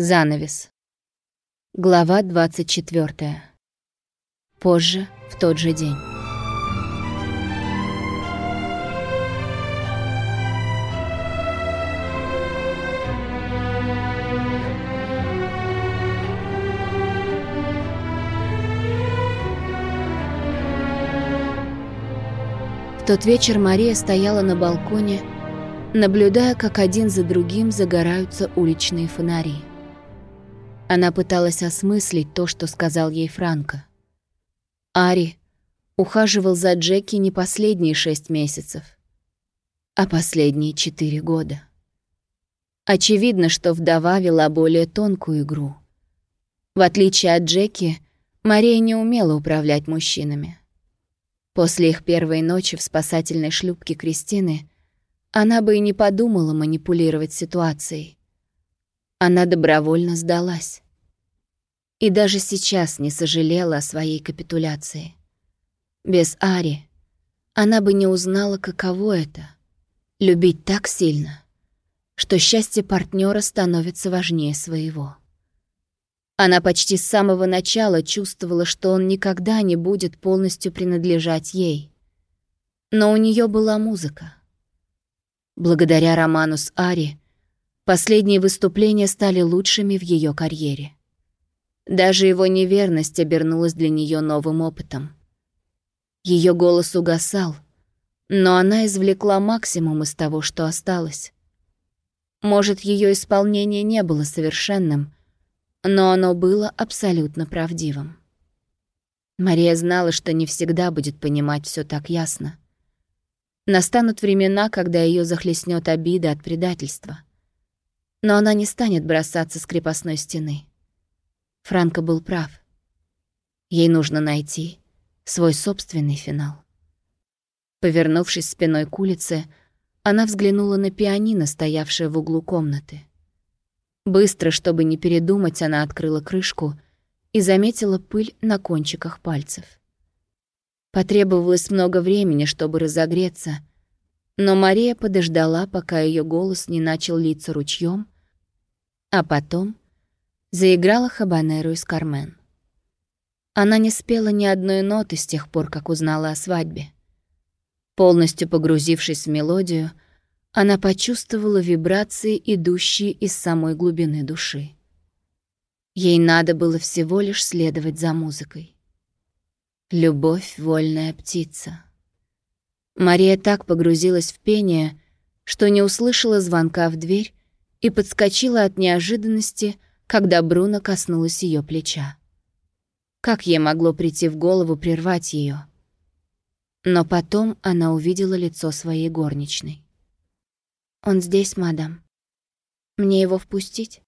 Занавес. Глава 24. Позже, в тот же день. В тот вечер Мария стояла на балконе, наблюдая, как один за другим загораются уличные фонари. Она пыталась осмыслить то, что сказал ей Франко. Ари ухаживал за Джеки не последние шесть месяцев, а последние четыре года. Очевидно, что вдова вела более тонкую игру. В отличие от Джеки, Мария не умела управлять мужчинами. После их первой ночи в спасательной шлюпке Кристины она бы и не подумала манипулировать ситуацией. Она добровольно сдалась. И даже сейчас не сожалела о своей капитуляции. Без Ари она бы не узнала, каково это — любить так сильно, что счастье партнера становится важнее своего. Она почти с самого начала чувствовала, что он никогда не будет полностью принадлежать ей. Но у нее была музыка. Благодаря роману с Ари Последние выступления стали лучшими в ее карьере. Даже его неверность обернулась для нее новым опытом. Ее голос угасал, но она извлекла максимум из того, что осталось. Может, ее исполнение не было совершенным, но оно было абсолютно правдивым. Мария знала, что не всегда будет понимать все так ясно. Настанут времена, когда ее захлестнет обида от предательства — но она не станет бросаться с крепостной стены. Франко был прав. Ей нужно найти свой собственный финал. Повернувшись спиной к улице, она взглянула на пианино, стоявшее в углу комнаты. Быстро, чтобы не передумать, она открыла крышку и заметила пыль на кончиках пальцев. Потребовалось много времени, чтобы разогреться, но Мария подождала, пока ее голос не начал литься ручьем, а потом заиграла хабанеру из Кармен. Она не спела ни одной ноты с тех пор, как узнала о свадьбе. Полностью погрузившись в мелодию, она почувствовала вибрации, идущие из самой глубины души. Ей надо было всего лишь следовать за музыкой. Любовь — вольная птица. Мария так погрузилась в пение, что не услышала звонка в дверь и подскочила от неожиданности, когда Бруно коснулась ее плеча. Как ей могло прийти в голову прервать ее? Но потом она увидела лицо своей горничной. «Он здесь, мадам. Мне его впустить?»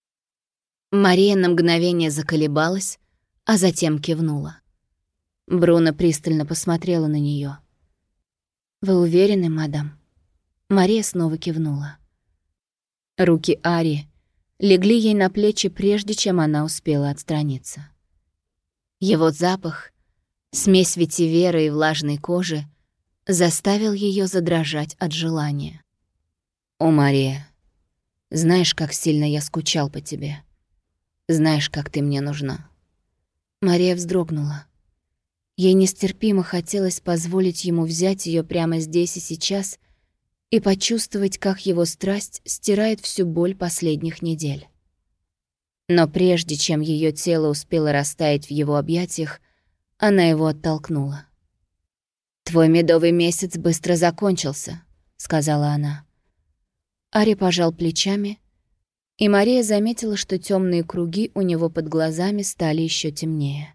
Мария на мгновение заколебалась, а затем кивнула. Бруно пристально посмотрела на нее. «Вы уверены, мадам?» Мария снова кивнула. Руки Ари легли ей на плечи, прежде чем она успела отстраниться. Его запах, смесь ветивера и влажной кожи, заставил ее задрожать от желания. «О, Мария, знаешь, как сильно я скучал по тебе. Знаешь, как ты мне нужна». Мария вздрогнула. Ей нестерпимо хотелось позволить ему взять ее прямо здесь и сейчас и почувствовать, как его страсть стирает всю боль последних недель. Но прежде чем ее тело успело растаять в его объятиях, она его оттолкнула. «Твой медовый месяц быстро закончился», — сказала она. Ари пожал плечами, и Мария заметила, что темные круги у него под глазами стали еще темнее.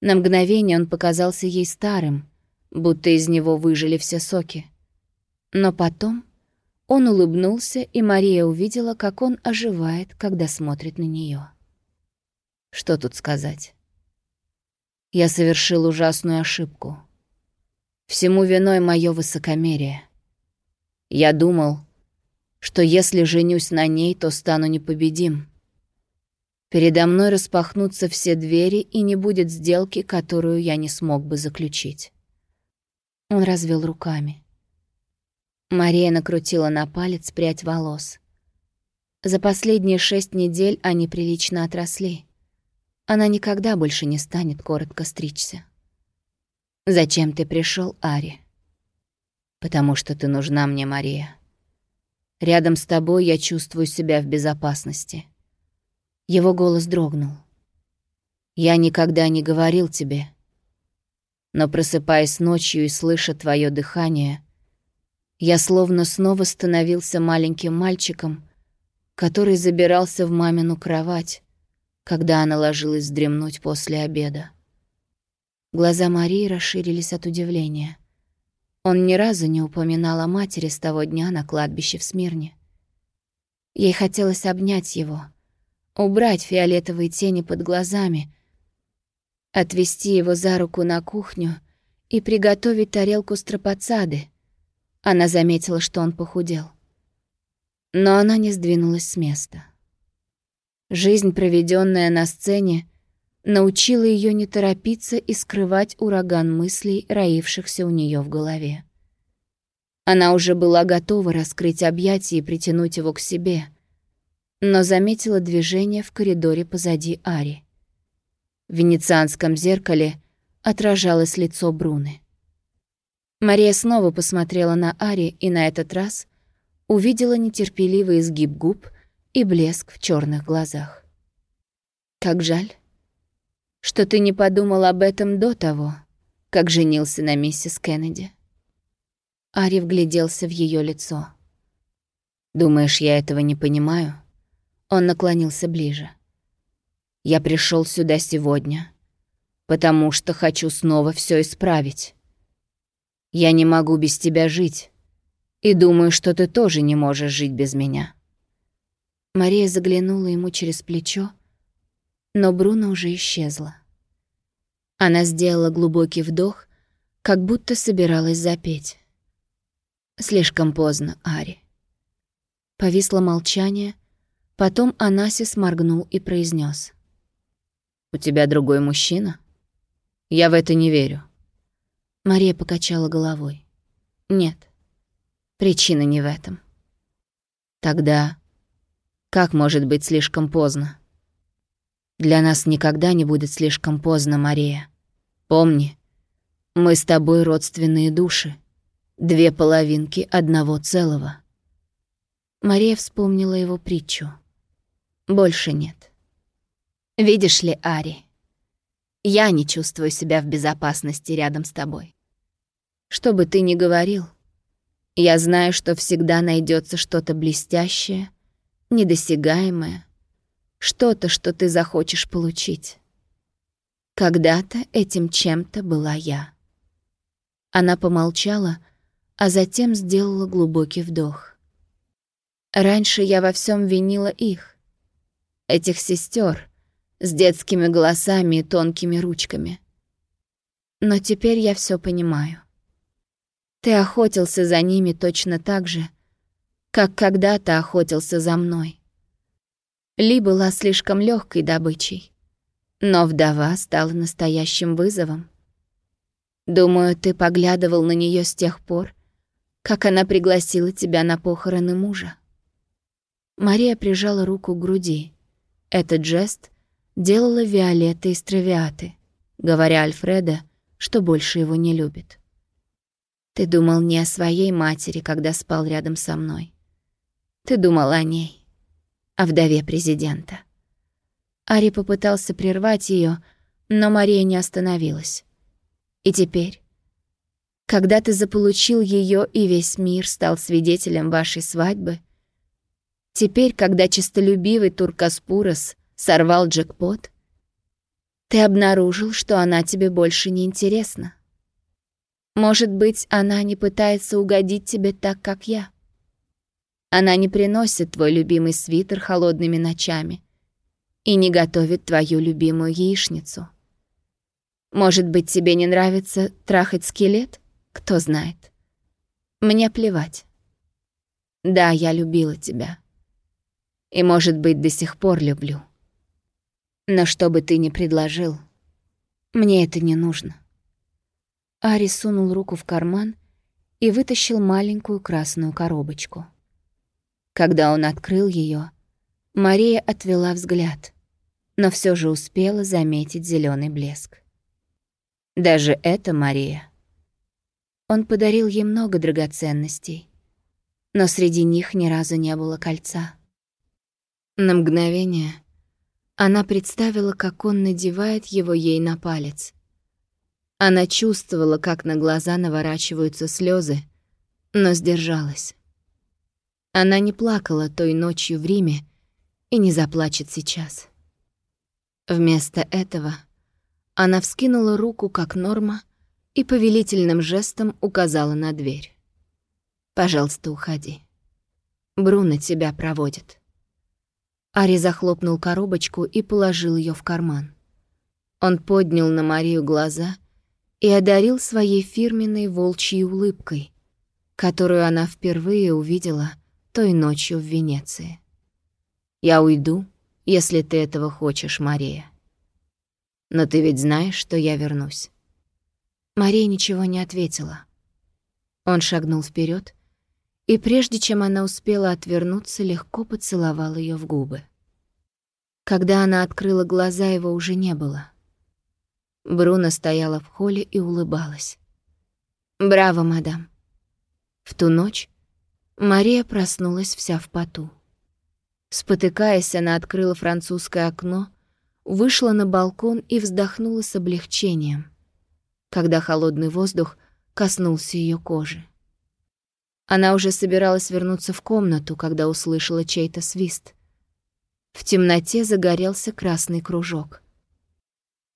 На мгновение он показался ей старым, будто из него выжили все соки. Но потом он улыбнулся, и Мария увидела, как он оживает, когда смотрит на нее. Что тут сказать? Я совершил ужасную ошибку. Всему виной мое высокомерие. Я думал, что если женюсь на ней, то стану непобедим. Передо мной распахнутся все двери, и не будет сделки, которую я не смог бы заключить. Он развел руками. Мария накрутила на палец прядь волос. За последние шесть недель они прилично отросли. Она никогда больше не станет коротко стричься. «Зачем ты пришел, Ари?» «Потому что ты нужна мне, Мария. Рядом с тобой я чувствую себя в безопасности». Его голос дрогнул. «Я никогда не говорил тебе, но просыпаясь ночью и слыша твое дыхание, я словно снова становился маленьким мальчиком, который забирался в мамину кровать, когда она ложилась вздремнуть после обеда. Глаза Марии расширились от удивления. Он ни разу не упоминал о матери с того дня на кладбище в Смирне. Ей хотелось обнять его, убрать фиолетовые тени под глазами, отвести его за руку на кухню и приготовить тарелку стропоцады. Она заметила, что он похудел. Но она не сдвинулась с места. Жизнь, проведенная на сцене, научила ее не торопиться и скрывать ураган мыслей, роившихся у нее в голове. Она уже была готова раскрыть объятия и притянуть его к себе, но заметила движение в коридоре позади Ари. В венецианском зеркале отражалось лицо Бруны. Мария снова посмотрела на Ари и на этот раз увидела нетерпеливый изгиб губ и блеск в черных глазах. «Как жаль, что ты не подумал об этом до того, как женился на миссис Кеннеди». Ари вгляделся в ее лицо. «Думаешь, я этого не понимаю?» Он наклонился ближе. «Я пришел сюда сегодня, потому что хочу снова все исправить. Я не могу без тебя жить, и думаю, что ты тоже не можешь жить без меня». Мария заглянула ему через плечо, но Бруно уже исчезла. Она сделала глубокий вдох, как будто собиралась запеть. Слишком поздно, Ари. Повисло молчание, потом Анасис моргнул и произнес: «У тебя другой мужчина? Я в это не верю». Мария покачала головой. «Нет, причина не в этом». «Тогда как может быть слишком поздно? Для нас никогда не будет слишком поздно, Мария. Помни, мы с тобой родственные души, две половинки одного целого. Мария вспомнила его притчу. Больше нет. Видишь ли, Ари, я не чувствую себя в безопасности рядом с тобой. Что бы ты ни говорил, я знаю, что всегда найдется что-то блестящее — недосягаемое, что-то, что ты захочешь получить. Когда-то этим чем-то была я. Она помолчала, а затем сделала глубокий вдох. Раньше я во всем винила их, этих сестер с детскими голосами и тонкими ручками. Но теперь я все понимаю. Ты охотился за ними точно так же, как когда-то охотился за мной. Ли была слишком легкой добычей, но вдова стала настоящим вызовом. Думаю, ты поглядывал на нее с тех пор, как она пригласила тебя на похороны мужа. Мария прижала руку к груди. Этот жест делала Виолетта из Травиаты, говоря Альфреда, что больше его не любит. Ты думал не о своей матери, когда спал рядом со мной. Ты думал о ней, о вдове президента. Ари попытался прервать ее, но Мария не остановилась. И теперь, когда ты заполучил ее и весь мир стал свидетелем вашей свадьбы, теперь, когда честолюбивый Туркаспурос сорвал джекпот, ты обнаружил, что она тебе больше не интересна. Может быть, она не пытается угодить тебе так, как я. Она не приносит твой любимый свитер холодными ночами и не готовит твою любимую яичницу. Может быть, тебе не нравится трахать скелет? Кто знает. Мне плевать. Да, я любила тебя. И, может быть, до сих пор люблю. Но что бы ты ни предложил, мне это не нужно. Ари сунул руку в карман и вытащил маленькую красную коробочку. Когда он открыл ее, Мария отвела взгляд, но все же успела заметить зеленый блеск. Даже это Мария. Он подарил ей много драгоценностей, но среди них ни разу не было кольца. На мгновение она представила, как он надевает его ей на палец. Она чувствовала, как на глаза наворачиваются слезы, но сдержалась. Она не плакала той ночью в Риме и не заплачет сейчас. Вместо этого она вскинула руку, как норма, и повелительным жестом указала на дверь. «Пожалуйста, уходи. Бруно тебя проводит». Ари захлопнул коробочку и положил ее в карман. Он поднял на Марию глаза и одарил своей фирменной волчьей улыбкой, которую она впервые увидела той ночью в Венеции. «Я уйду, если ты этого хочешь, Мария. Но ты ведь знаешь, что я вернусь». Мария ничего не ответила. Он шагнул вперед, и прежде чем она успела отвернуться, легко поцеловал ее в губы. Когда она открыла глаза, его уже не было. Бруно стояла в холле и улыбалась. «Браво, мадам». В ту ночь Мария проснулась вся в поту. Спотыкаясь, она открыла французское окно, вышла на балкон и вздохнула с облегчением, когда холодный воздух коснулся ее кожи. Она уже собиралась вернуться в комнату, когда услышала чей-то свист. В темноте загорелся красный кружок.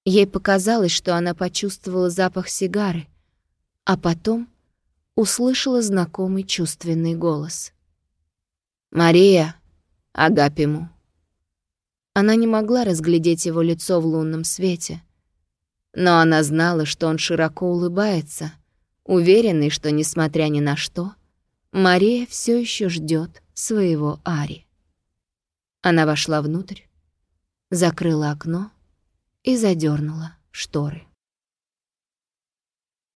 Ей показалось, что она почувствовала запах сигары, а потом услышала знакомый чувственный голос. «Мария!» Агапиму. Она не могла разглядеть его лицо в лунном свете, но она знала, что он широко улыбается, уверенный, что, несмотря ни на что, Мария все еще ждет своего Ари. Она вошла внутрь, закрыла окно и задернула шторы.